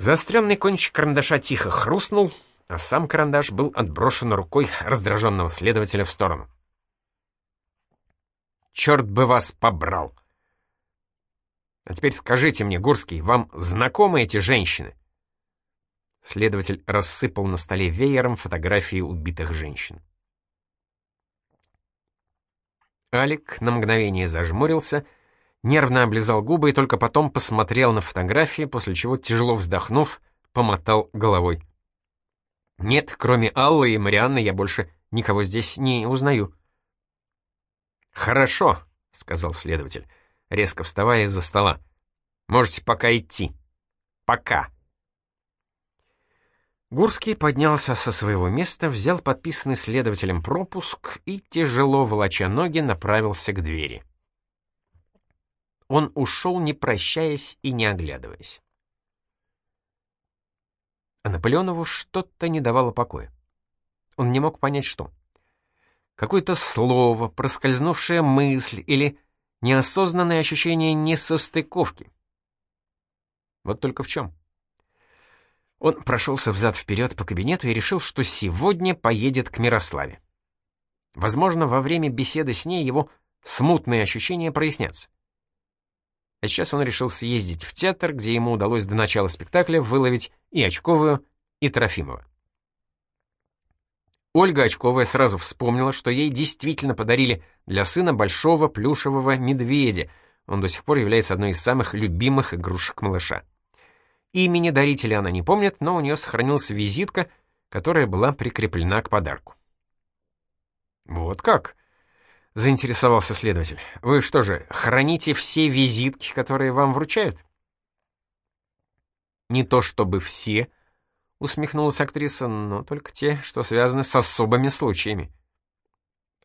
Заостренный кончик карандаша тихо хрустнул, а сам карандаш был отброшен рукой раздраженного следователя в сторону. «Черт бы вас побрал!» «А теперь скажите мне, Гурский, вам знакомы эти женщины?» Следователь рассыпал на столе веером фотографии убитых женщин. Алик на мгновение зажмурился, нервно облизал губы и только потом посмотрел на фотографии, после чего, тяжело вздохнув, помотал головой. «Нет, кроме Аллы и Марианны я больше никого здесь не узнаю». «Хорошо», — сказал следователь, резко вставая из-за стола. «Можете пока идти. Пока». Гурский поднялся со своего места, взял подписанный следователем пропуск и, тяжело волоча ноги, направился к двери. Он ушел, не прощаясь и не оглядываясь. А Наполеонову что-то не давало покоя. Он не мог понять, что. Какое-то слово, проскользнувшая мысль или неосознанное ощущение несостыковки. Вот только в чем? Он прошелся взад-вперед по кабинету и решил, что сегодня поедет к Мирославе. Возможно, во время беседы с ней его смутные ощущения прояснятся. А сейчас он решил съездить в театр, где ему удалось до начала спектакля выловить и Очковую, и Трофимова. Ольга Очковая сразу вспомнила, что ей действительно подарили для сына большого плюшевого медведя. Он до сих пор является одной из самых любимых игрушек малыша. Имени дарителя она не помнит, но у нее сохранилась визитка, которая была прикреплена к подарку. «Вот как?» — заинтересовался следователь. «Вы что же, храните все визитки, которые вам вручают?» «Не то чтобы все», — усмехнулась актриса, «но только те, что связаны с особыми случаями».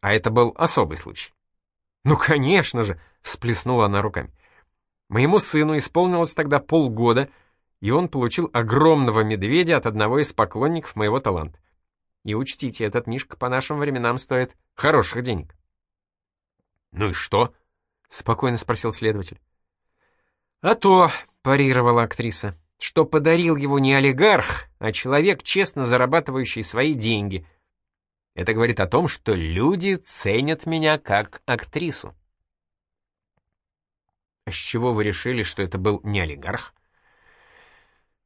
«А это был особый случай?» «Ну, конечно же!» — всплеснула она руками. «Моему сыну исполнилось тогда полгода — и он получил огромного медведя от одного из поклонников моего таланта. И учтите, этот мишка по нашим временам стоит хороших денег. «Ну и что?» — спокойно спросил следователь. «А то», — парировала актриса, — «что подарил его не олигарх, а человек, честно зарабатывающий свои деньги. Это говорит о том, что люди ценят меня как актрису». «А с чего вы решили, что это был не олигарх?»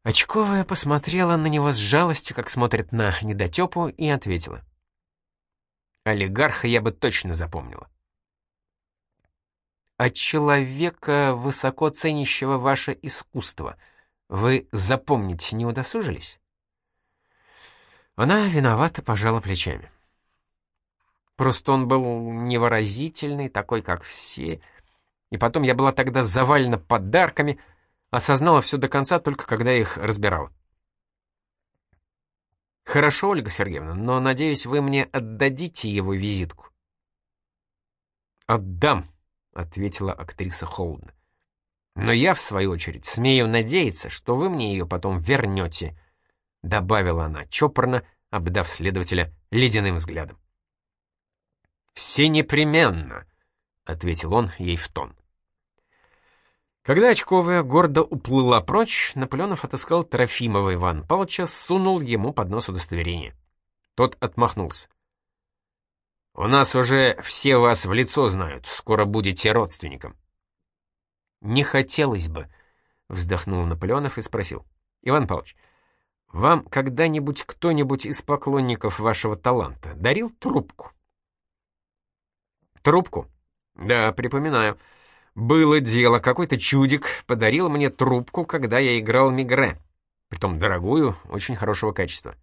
Очковая посмотрела на него с жалостью, как смотрит на недотепу, и ответила. «Олигарха я бы точно запомнила». «От человека, высоко ценящего ваше искусство, вы запомнить не удосужились?» Она виновата пожала плечами. Просто он был невыразительный, такой, как все. И потом я была тогда завалена подарками — Осознала все до конца, только когда их разбирал. «Хорошо, Ольга Сергеевна, но, надеюсь, вы мне отдадите его визитку». «Отдам», — ответила актриса холодно. «Но я, в свою очередь, смею надеяться, что вы мне ее потом вернете», — добавила она чопорно, обдав следователя ледяным взглядом. «Все непременно», — ответил он ей в тон. Когда Очковая гордо уплыла прочь, Наполеонов отыскал Трофимова Ивана Павловича, сунул ему под нос удостоверение. Тот отмахнулся. «У нас уже все вас в лицо знают, скоро будете родственником». «Не хотелось бы», — вздохнул Наполеонов и спросил. «Иван Павлович, вам когда-нибудь кто-нибудь из поклонников вашего таланта дарил трубку?» «Трубку?» «Да, припоминаю». Было дело, какой-то чудик подарил мне трубку, когда я играл Мигре. Притом дорогую, очень хорошего качества.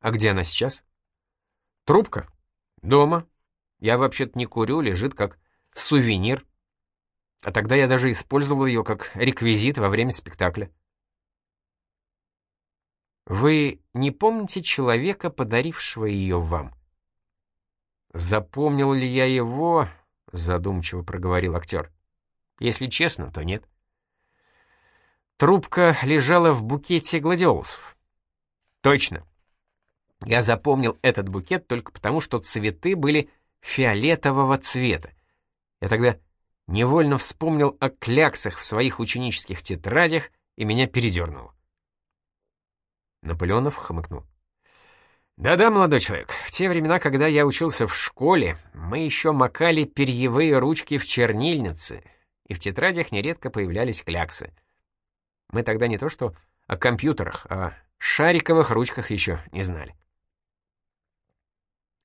А где она сейчас? Трубка? Дома. Я вообще-то не курю, лежит как сувенир. А тогда я даже использовал ее как реквизит во время спектакля. Вы не помните человека, подарившего ее вам? Запомнил ли я его, — задумчиво проговорил актер. «Если честно, то нет». Трубка лежала в букете гладиолусов. «Точно. Я запомнил этот букет только потому, что цветы были фиолетового цвета. Я тогда невольно вспомнил о кляксах в своих ученических тетрадях, и меня передернуло. Наполеонов хмыкнул. «Да-да, молодой человек, в те времена, когда я учился в школе, мы еще макали перьевые ручки в чернильнице, и в тетрадях нередко появлялись кляксы. Мы тогда не то что о компьютерах, а шариковых ручках еще не знали».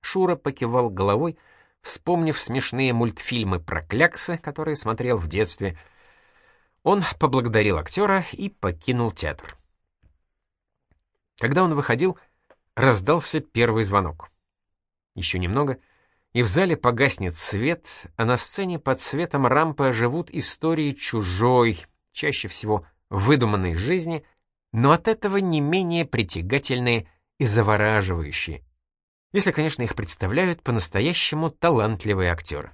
Шура покивал головой, вспомнив смешные мультфильмы про кляксы, которые смотрел в детстве. Он поблагодарил актера и покинул театр. Когда он выходил, раздался первый звонок. Еще немного, и в зале погаснет свет, а на сцене под светом рампы оживут истории чужой, чаще всего выдуманной жизни, но от этого не менее притягательные и завораживающие, если, конечно, их представляют по-настоящему талантливые актеры.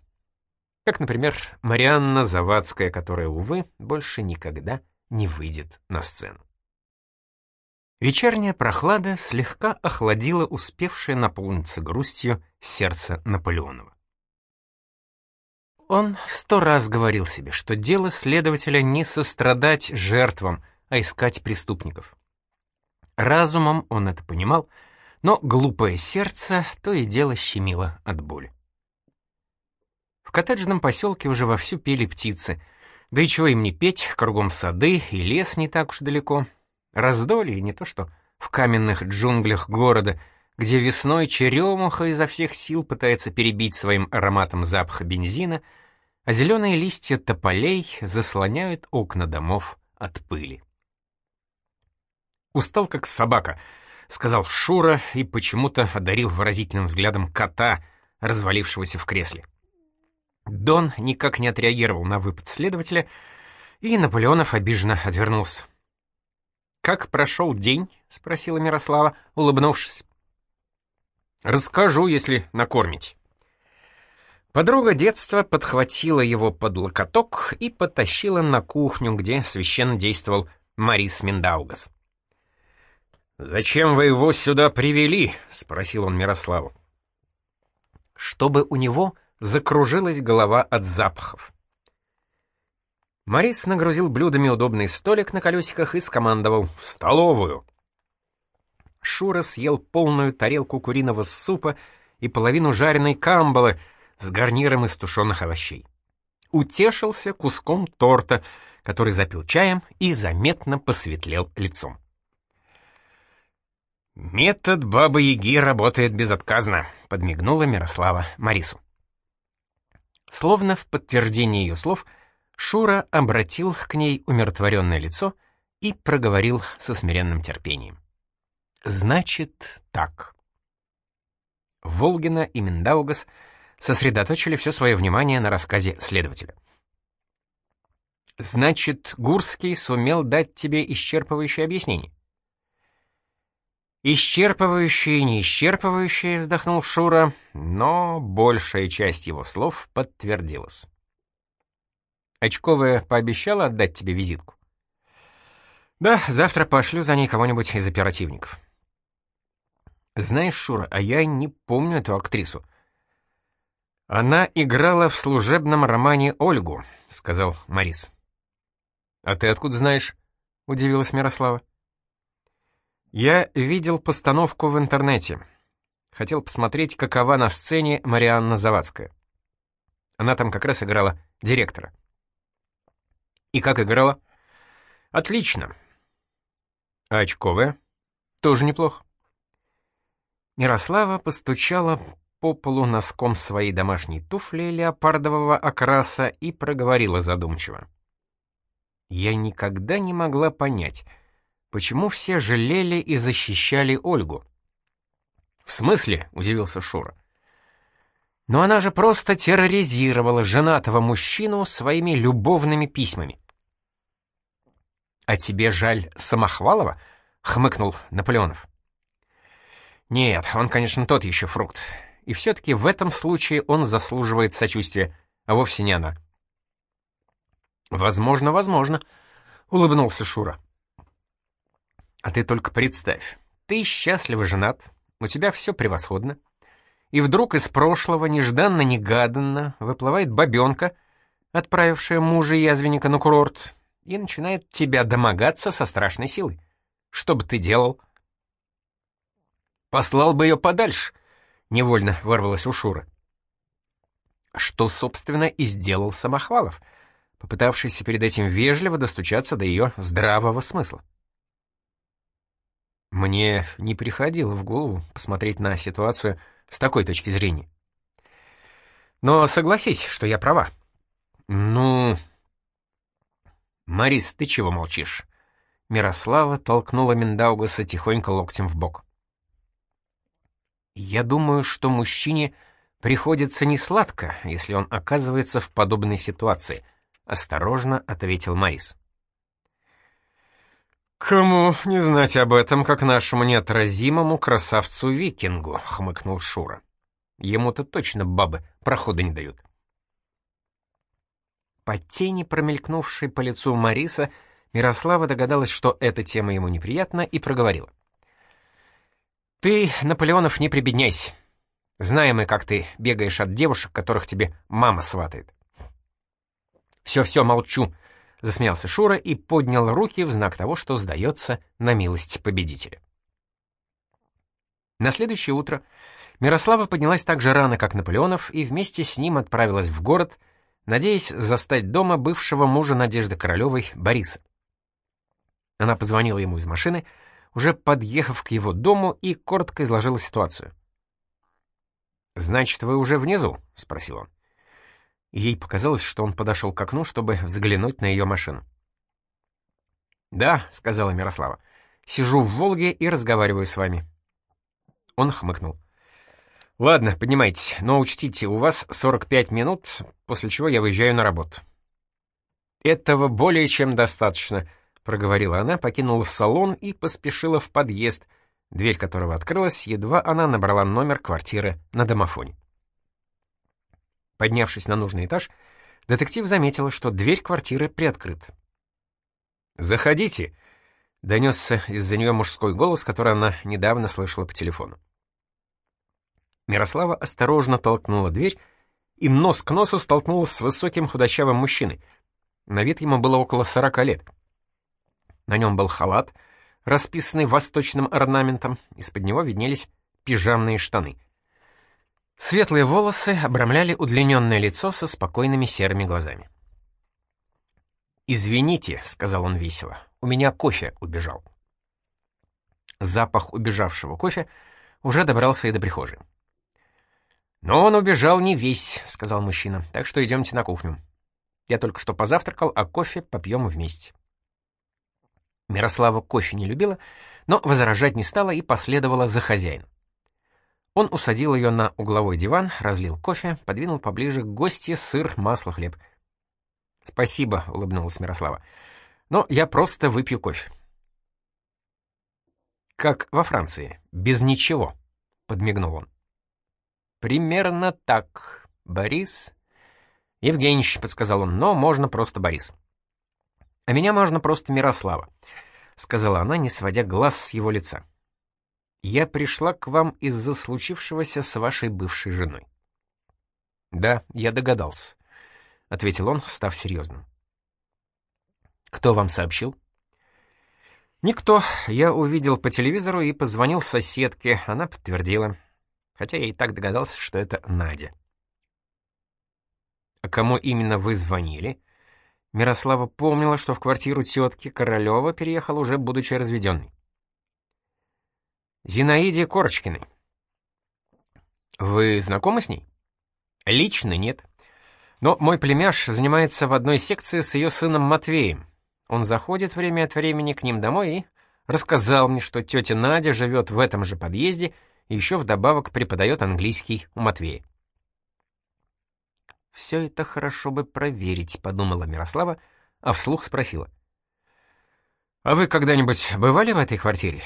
Как, например, Марианна Завадская, которая, увы, больше никогда не выйдет на сцену. Вечерняя прохлада слегка охладила успевшее наполниться грустью сердце Наполеонова. Он сто раз говорил себе, что дело следователя не сострадать жертвам, а искать преступников. Разумом он это понимал, но глупое сердце то и дело щемило от боли. В коттеджном поселке уже вовсю пели птицы, да и чего им не петь, кругом сады и лес не так уж далеко — Раздолье не то что в каменных джунглях города, где весной черемуха изо всех сил пытается перебить своим ароматом запаха бензина, а зеленые листья тополей заслоняют окна домов от пыли. «Устал как собака», — сказал Шура и почему-то одарил выразительным взглядом кота, развалившегося в кресле. Дон никак не отреагировал на выпад следователя, и Наполеонов обиженно отвернулся. «Как прошел день?» — спросила Мирослава, улыбнувшись. «Расскажу, если накормить». Подруга детства подхватила его под локоток и потащила на кухню, где священно действовал Марис Миндаугас. «Зачем вы его сюда привели?» — спросил он Мирославу. «Чтобы у него закружилась голова от запахов». Морис нагрузил блюдами удобный столик на колесиках и скомандовал «В столовую!». Шура съел полную тарелку куриного супа и половину жареной камбалы с гарниром из тушеных овощей. Утешился куском торта, который запил чаем и заметно посветлел лицом. «Метод Бабы-Яги работает безотказно», — подмигнула Мирослава Марису. Словно в подтверждение ее слов — Шура обратил к ней умиротворенное лицо и проговорил со смиренным терпением. «Значит, так». Волгина и Миндаугас сосредоточили все свое внимание на рассказе следователя. «Значит, Гурский сумел дать тебе исчерпывающее объяснение?» «Исчерпывающее и неисчерпывающее», — вздохнул Шура, но большая часть его слов подтвердилась. Очковая пообещала отдать тебе визитку? Да, завтра пошлю за ней кого-нибудь из оперативников. Знаешь, Шура, а я не помню эту актрису. Она играла в служебном романе Ольгу, сказал Марис. А ты откуда знаешь? удивилась Мирослава. Я видел постановку в интернете. Хотел посмотреть, какова на сцене Марианна Завадская. Она там как раз играла директора. И как играла? Отлично. А очковая? Тоже неплохо. Мирослава постучала по полу носком своей домашней туфли леопардового окраса и проговорила задумчиво. Я никогда не могла понять, почему все жалели и защищали Ольгу. «В смысле?» — удивился Шура. Но она же просто терроризировала женатого мужчину своими любовными письмами. «А тебе жаль Самохвалова?» — хмыкнул Наполеонов. «Нет, он, конечно, тот еще фрукт. И все-таки в этом случае он заслуживает сочувствия, а вовсе не она». «Возможно, возможно», — улыбнулся Шура. «А ты только представь, ты счастливо женат, у тебя все превосходно, и вдруг из прошлого нежданно-негаданно выплывает бабенка, отправившая мужа-язвенника на курорт, и начинает тебя домогаться со страшной силой. Что бы ты делал? Послал бы ее подальше, невольно вырвалась у Шуры. Что, собственно, и сделал Самохвалов, попытавшийся перед этим вежливо достучаться до ее здравого смысла. Мне не приходило в голову посмотреть на ситуацию с такой точки зрения. Но согласись, что я права. Ну... Марис, ты чего молчишь? Мирослава толкнула Миндаугаса тихонько локтем в бок. Я думаю, что мужчине приходится несладко, если он оказывается в подобной ситуации, осторожно ответил Марис. «Кому не знать об этом, как нашему неотразимому красавцу-викингу?» — хмыкнул Шура. «Ему-то точно бабы прохода не дают». По тени, промелькнувшей по лицу Мариса, Мирослава догадалась, что эта тема ему неприятна, и проговорила. «Ты, Наполеонов, не прибедняйся. Знаем мы, как ты бегаешь от девушек, которых тебе мама сватает». «Все-все, молчу», — засмеялся Шура и поднял руки в знак того, что сдается на милость победителя. На следующее утро Мирослава поднялась так же рано, как Наполеонов, и вместе с ним отправилась в город, надеясь застать дома бывшего мужа Надежды Королевой Бориса. Она позвонила ему из машины, уже подъехав к его дому, и коротко изложила ситуацию. «Значит, вы уже внизу?» — спросил он. Ей показалось, что он подошел к окну, чтобы взглянуть на ее машину. «Да», — сказала Мирослава, — «сижу в «Волге» и разговариваю с вами». Он хмыкнул. «Ладно, поднимайтесь, но учтите, у вас 45 минут, после чего я выезжаю на работу». «Этого более чем достаточно», — проговорила она, покинула салон и поспешила в подъезд, дверь которого открылась, едва она набрала номер квартиры на домофоне. Поднявшись на нужный этаж, детектив заметила, что дверь квартиры приоткрыта. «Заходите», — донесся из-за нее мужской голос, который она недавно слышала по телефону. Мирослава осторожно толкнула дверь и нос к носу столкнулась с высоким худощавым мужчиной. На вид ему было около сорока лет. На нем был халат, расписанный восточным орнаментом, из-под него виднелись пижамные штаны. Светлые волосы обрамляли удлиненное лицо со спокойными серыми глазами. «Извините», — сказал он весело, — «у меня кофе убежал». Запах убежавшего кофе уже добрался и до прихожей. «Но он убежал не весь», — сказал мужчина, — «так что идемте на кухню. Я только что позавтракал, а кофе попьем вместе». Мирослава кофе не любила, но возражать не стала и последовала за хозяином. Он усадил ее на угловой диван, разлил кофе, подвинул поближе к гости сыр, масло, хлеб. «Спасибо», — улыбнулась Мирослава, — «но я просто выпью кофе». «Как во Франции, без ничего», — подмигнул он. «Примерно так. Борис...» «Евгеньевич», — подсказал он, — «но можно просто Борис». «А меня можно просто Мирослава», — сказала она, не сводя глаз с его лица. «Я пришла к вам из-за случившегося с вашей бывшей женой». «Да, я догадался», — ответил он, став серьезным. «Кто вам сообщил?» «Никто. Я увидел по телевизору и позвонил соседке. Она подтвердила хотя я и так догадался, что это Надя. А кому именно вы звонили? Мирослава помнила, что в квартиру тетки Королева переехал уже будучи разведенной. Зинаиде Корочкиной. Вы знакомы с ней? Лично нет. Но мой племяш занимается в одной секции с ее сыном Матвеем. Он заходит время от времени к ним домой и рассказал мне, что тетя Надя живет в этом же подъезде и еще вдобавок преподает английский у Матвея. «Все это хорошо бы проверить», — подумала Мирослава, а вслух спросила. «А вы когда-нибудь бывали в этой квартире?»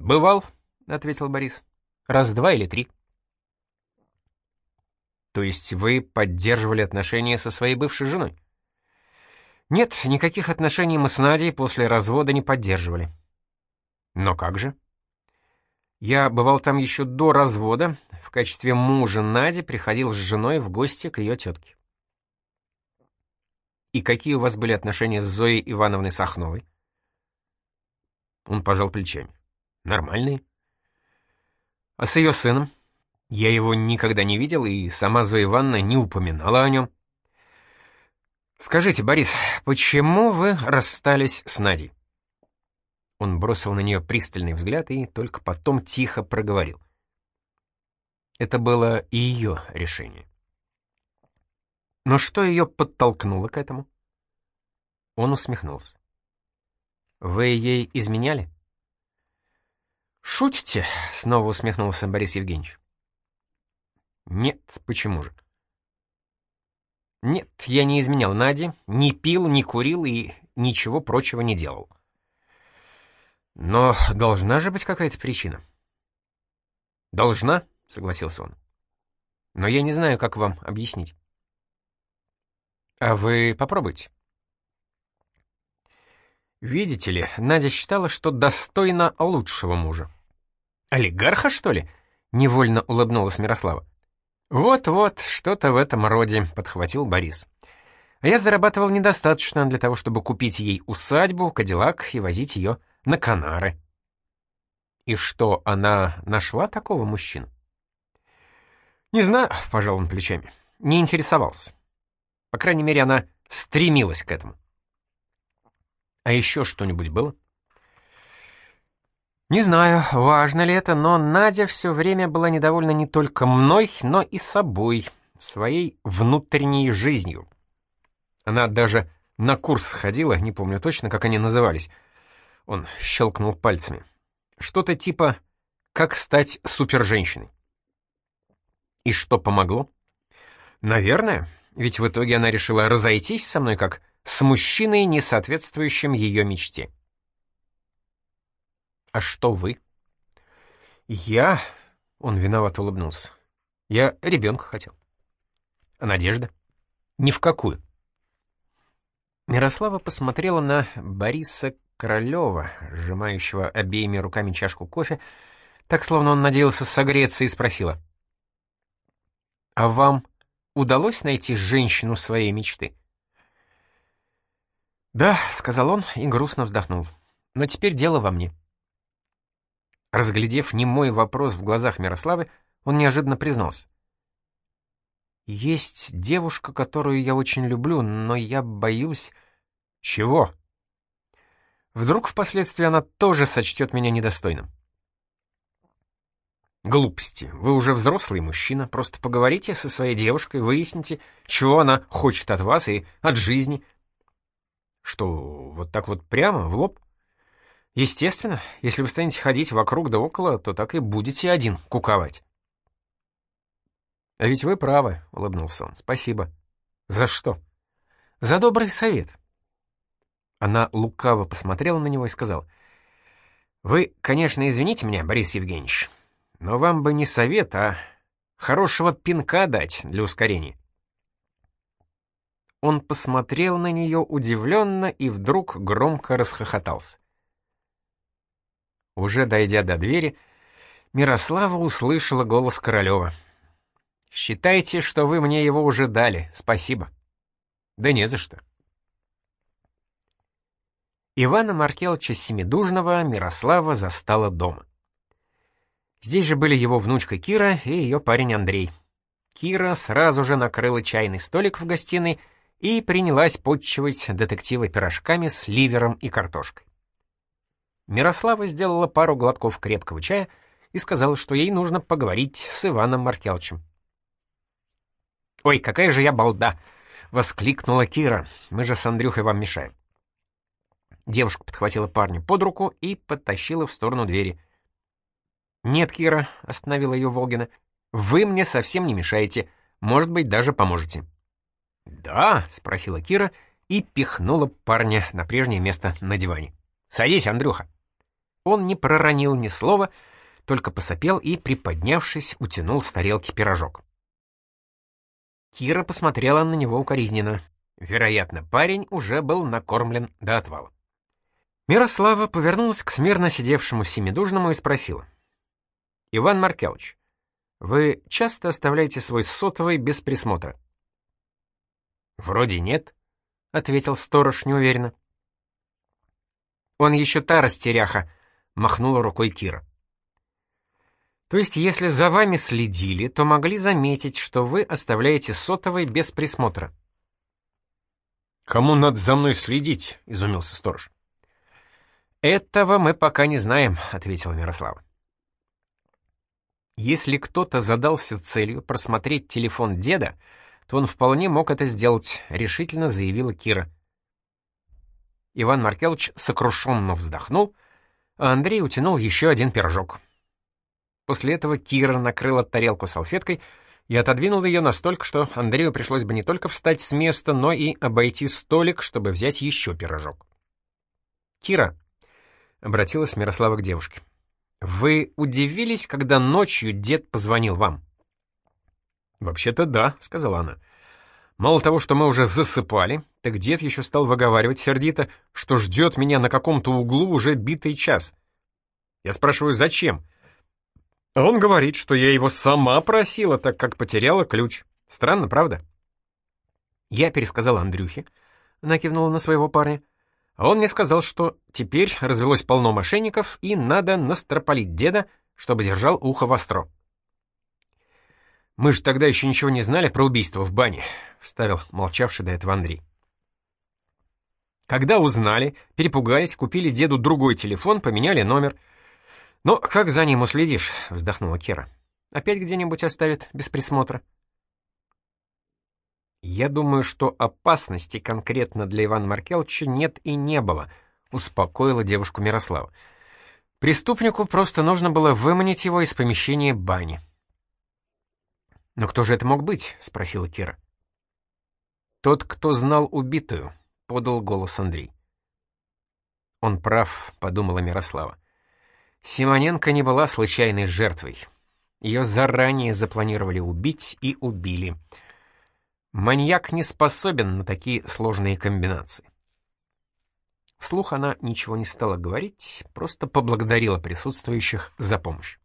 «Бывал», — ответил Борис. «Раз два или три». «То есть вы поддерживали отношения со своей бывшей женой?» «Нет, никаких отношений мы с Надей после развода не поддерживали». «Но как же?» Я бывал там еще до развода, в качестве мужа Нади приходил с женой в гости к ее тетке. «И какие у вас были отношения с Зоей Ивановной Сахновой?» Он пожал плечами. «Нормальные». А с ее сыном? Я его никогда не видел, и сама Зоя Ивановна не упоминала о нем. «Скажите, Борис, почему вы расстались с Надей?» Он бросил на нее пристальный взгляд и только потом тихо проговорил. Это было и ее решение. Но что ее подтолкнуло к этому? Он усмехнулся. «Вы ей изменяли?» «Шутите?» — снова усмехнулся Борис Евгеньевич. «Нет, почему же?» «Нет, я не изменял Наде, не пил, не курил и ничего прочего не делал». «Но должна же быть какая-то причина». «Должна», — согласился он. «Но я не знаю, как вам объяснить». «А вы попробуйте». Видите ли, Надя считала, что достойна лучшего мужа. «Олигарха, что ли?» — невольно улыбнулась Мирослава. «Вот-вот, что-то в этом роде», — подхватил Борис. «А я зарабатывал недостаточно для того, чтобы купить ей усадьбу, кадиллак и возить ее на Канары». «И что, она нашла такого мужчину?» «Не знаю», — пожал он плечами. «Не интересовался. По крайней мере, она стремилась к этому». «А еще что-нибудь было?» Не знаю, важно ли это, но Надя все время была недовольна не только мной, но и собой, своей внутренней жизнью. Она даже на курс сходила, не помню точно, как они назывались. Он щелкнул пальцами. Что-то типа «Как стать суперженщиной». И что помогло? Наверное, ведь в итоге она решила разойтись со мной как с мужчиной, не соответствующим ее мечте. «А что вы?» «Я...» — он виноват улыбнулся. «Я ребенка хотел». «А Надежда?» «Ни в какую». Мирослава посмотрела на Бориса Королева, сжимающего обеими руками чашку кофе, так, словно он надеялся согреться, и спросила. «А вам удалось найти женщину своей мечты?» «Да», — сказал он и грустно вздохнул. «Но теперь дело во мне». Разглядев немой вопрос в глазах Мирославы, он неожиданно признался. «Есть девушка, которую я очень люблю, но я боюсь...» «Чего?» «Вдруг впоследствии она тоже сочтет меня недостойным». «Глупости. Вы уже взрослый мужчина. Просто поговорите со своей девушкой, выясните, чего она хочет от вас и от жизни». «Что, вот так вот прямо, в лоб?» Естественно, если вы станете ходить вокруг да около, то так и будете один куковать. «А ведь вы правы», — улыбнулся он. «Спасибо». «За что?» «За добрый совет». Она лукаво посмотрела на него и сказала. «Вы, конечно, извините меня, Борис Евгеньевич, но вам бы не совет, а хорошего пинка дать для ускорения». Он посмотрел на нее удивленно и вдруг громко расхохотался. Уже дойдя до двери, Мирослава услышала голос Королева. «Считайте, что вы мне его уже дали. Спасибо». «Да не за что». Ивана Маркеловича Семидужного Мирослава застала дома. Здесь же были его внучка Кира и ее парень Андрей. Кира сразу же накрыла чайный столик в гостиной и принялась подчивать детектива пирожками с ливером и картошкой. Мирослава сделала пару глотков крепкого чая и сказала, что ей нужно поговорить с Иваном Маркеловичем. «Ой, какая же я балда!» — воскликнула Кира. «Мы же с Андрюхой вам мешаем». Девушка подхватила парня под руку и подтащила в сторону двери. «Нет, Кира», — остановила ее Волгина, — «вы мне совсем не мешаете. Может быть, даже поможете». «Да?» — спросила Кира и пихнула парня на прежнее место на диване. «Садись, Андрюха». Он не проронил ни слова, только посопел и, приподнявшись, утянул с тарелки пирожок. Кира посмотрела на него укоризненно. Вероятно, парень уже был накормлен до отвала. Мирослава повернулась к смирно сидевшему семидужному и спросила. «Иван Маркелович, вы часто оставляете свой сотовый без присмотра?» «Вроде нет», — ответил сторож неуверенно. «Он еще та растеряха», махнула рукой Кира. То есть, если за вами следили, то могли заметить, что вы оставляете сотовый без присмотра. «Кому надо за мной следить?» — изумился сторож. «Этого мы пока не знаем», — ответила Мирослава. Если кто-то задался целью просмотреть телефон деда, то он вполне мог это сделать, решительно заявила Кира. Иван Маркелович сокрушенно вздохнул, а Андрей утянул еще один пирожок. После этого Кира накрыла тарелку салфеткой и отодвинула ее настолько, что Андрею пришлось бы не только встать с места, но и обойти столик, чтобы взять еще пирожок. «Кира», — обратилась Мирослава к девушке, — «вы удивились, когда ночью дед позвонил вам?» «Вообще-то да», — сказала она. «Мало того, что мы уже засыпали, так дед еще стал выговаривать сердито, что ждет меня на каком-то углу уже битый час. Я спрашиваю, зачем?» А он говорит, что я его сама просила, так как потеряла ключ. Странно, правда? Я пересказал Андрюхе, она кивнула на своего парня, а он мне сказал, что теперь развелось полно мошенников и надо настропалить деда, чтобы держал ухо востро. «Мы же тогда еще ничего не знали про убийство в бане», — вставил молчавший до этого Андрей. Когда узнали, перепугались, купили деду другой телефон, поменяли номер — «Но как за ним уследишь?» — вздохнула Кира. «Опять где-нибудь оставит без присмотра?» «Я думаю, что опасности конкретно для Ивана Маркеловича нет и не было», — успокоила девушку Мирослава. «Преступнику просто нужно было выманить его из помещения бани». «Но кто же это мог быть?» — спросила Кира. «Тот, кто знал убитую», — подал голос Андрей. «Он прав», — подумала Мирослава. Симоненко не была случайной жертвой. Ее заранее запланировали убить и убили. Маньяк не способен на такие сложные комбинации. Вслух она ничего не стала говорить, просто поблагодарила присутствующих за помощь.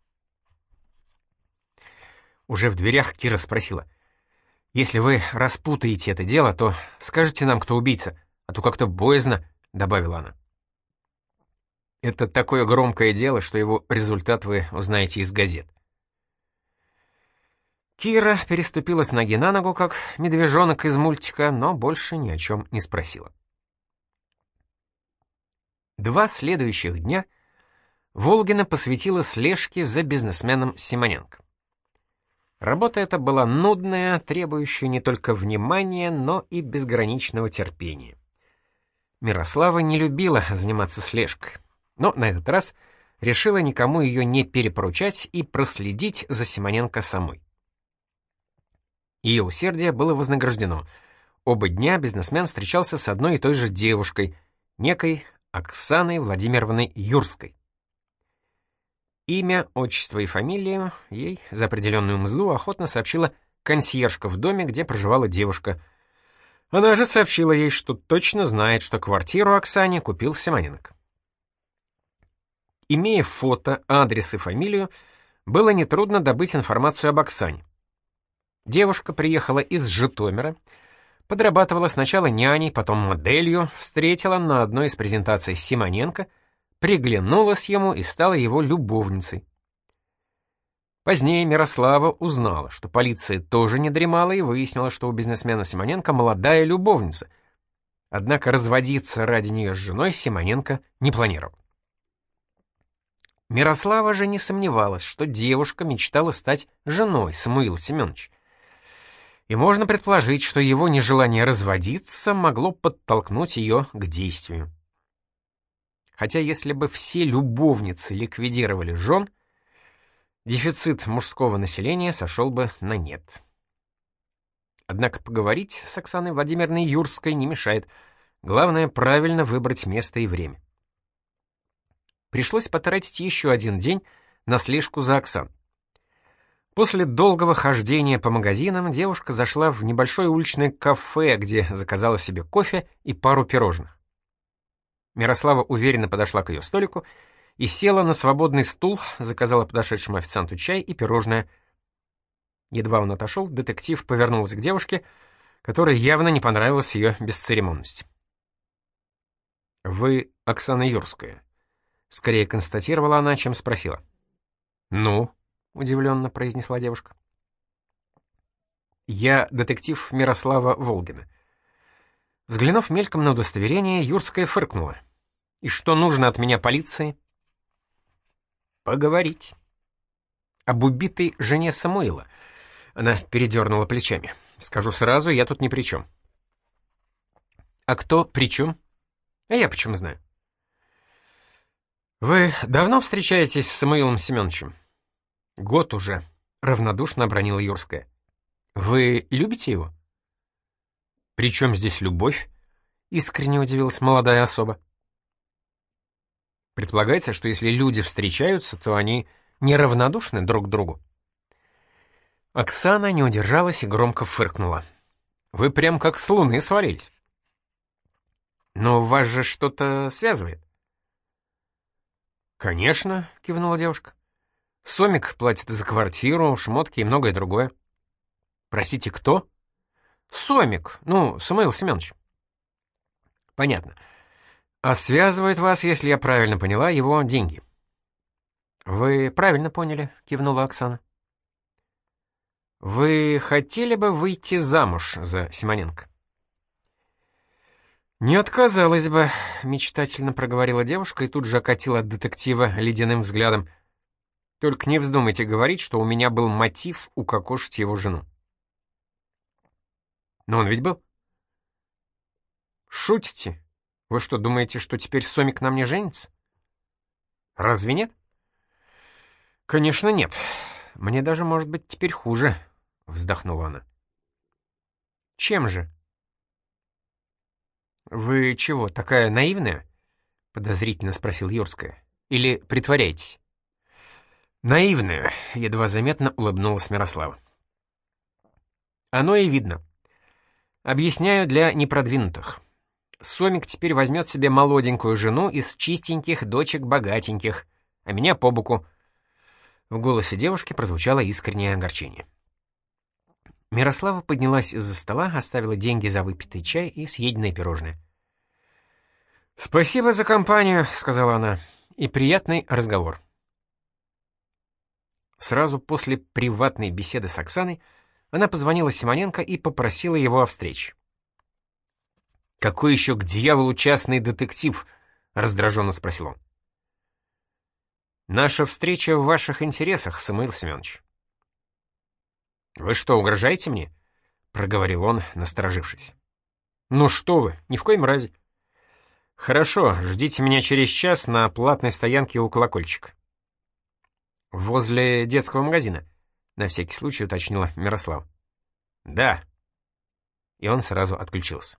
Уже в дверях Кира спросила. «Если вы распутаете это дело, то скажите нам, кто убийца, а то как-то боязно», — добавила она. Это такое громкое дело, что его результат вы узнаете из газет. Кира переступила с ноги на ногу, как медвежонок из мультика, но больше ни о чем не спросила. Два следующих дня Волгина посвятила слежке за бизнесменом Симоненко. Работа эта была нудная, требующая не только внимания, но и безграничного терпения. Мирослава не любила заниматься слежкой но на этот раз решила никому ее не перепоручать и проследить за Симоненко самой. Ее усердие было вознаграждено. Оба дня бизнесмен встречался с одной и той же девушкой, некой Оксаной Владимировной Юрской. Имя, отчество и фамилию ей за определенную мзду охотно сообщила консьержка в доме, где проживала девушка. Она же сообщила ей, что точно знает, что квартиру Оксане купил Симоненко. Имея фото, адрес и фамилию, было нетрудно добыть информацию об Оксане. Девушка приехала из Житомира, подрабатывала сначала няней, потом моделью, встретила на одной из презентаций Симоненко, приглянулась ему и стала его любовницей. Позднее Мирослава узнала, что полиция тоже не дремала и выяснила, что у бизнесмена Симоненко молодая любовница. Однако разводиться ради нее с женой Симоненко не планировал. Мирослава же не сомневалась, что девушка мечтала стать женой Самуила Семеновича. И можно предположить, что его нежелание разводиться могло подтолкнуть ее к действию. Хотя если бы все любовницы ликвидировали жен, дефицит мужского населения сошел бы на нет. Однако поговорить с Оксаной Владимировной Юрской не мешает. Главное — правильно выбрать место и время пришлось потратить еще один день на слежку за Оксан. После долгого хождения по магазинам девушка зашла в небольшое уличное кафе, где заказала себе кофе и пару пирожных. Мирослава уверенно подошла к ее столику и села на свободный стул, заказала подошедшему официанту чай и пирожное. Едва он отошел, детектив повернулся к девушке, которой явно не понравилась ее бесцеремонность. «Вы Оксана Юрская?» Скорее констатировала она, чем спросила. «Ну?» — удивленно произнесла девушка. «Я детектив Мирослава Волгина». Взглянув мельком на удостоверение, Юрская фыркнула. «И что нужно от меня полиции?» «Поговорить». «Об убитой жене Самуила». Она передернула плечами. «Скажу сразу, я тут ни при чем». «А кто при чем?» «А я почему знаю?» «Вы давно встречаетесь с Самуилом Семеновичем?» «Год уже», — равнодушно обронила Юрская. «Вы любите его?» «При чем здесь любовь?» — искренне удивилась молодая особа. Предполагается, что если люди встречаются, то они неравнодушны друг к другу. Оксана не удержалась и громко фыркнула. «Вы прям как с луны свалились». «Но вас же что-то связывает». «Конечно», — кивнула девушка. «Сомик платит за квартиру, шмотки и многое другое». «Простите, кто?» «Сомик, ну, Самуил Семенович». «Понятно. А связывает вас, если я правильно поняла, его деньги». «Вы правильно поняли», — кивнула Оксана. «Вы хотели бы выйти замуж за Симоненко?» «Не отказалась бы», — мечтательно проговорила девушка и тут же окатила детектива ледяным взглядом. «Только не вздумайте говорить, что у меня был мотив укокошить его жену». «Но он ведь был?» «Шутите? Вы что, думаете, что теперь Сомик на мне женится?» «Разве нет?» «Конечно нет. Мне даже, может быть, теперь хуже», — вздохнула она. «Чем же?» «Вы чего, такая наивная?» — подозрительно спросил Юрская. «Или притворяетесь?» «Наивная», — едва заметно улыбнулась Мирослава. «Оно и видно. Объясняю для непродвинутых. Сомик теперь возьмет себе молоденькую жену из чистеньких дочек богатеньких, а меня по боку». В голосе девушки прозвучало искреннее огорчение. Мирослава поднялась из-за стола, оставила деньги за выпитый чай и съеденное пирожное. «Спасибо за компанию», — сказала она, — «и приятный разговор». Сразу после приватной беседы с Оксаной она позвонила Симоненко и попросила его о встрече. «Какой еще к дьяволу частный детектив?» — раздраженно спросил он. «Наша встреча в ваших интересах, Самуил Семенович». «Вы что, угрожаете мне?» — проговорил он, насторожившись. «Ну что вы, ни в коем разе». «Хорошо, ждите меня через час на платной стоянке у колокольчика». «Возле детского магазина?» — на всякий случай уточнила Мирослав. «Да». И он сразу отключился.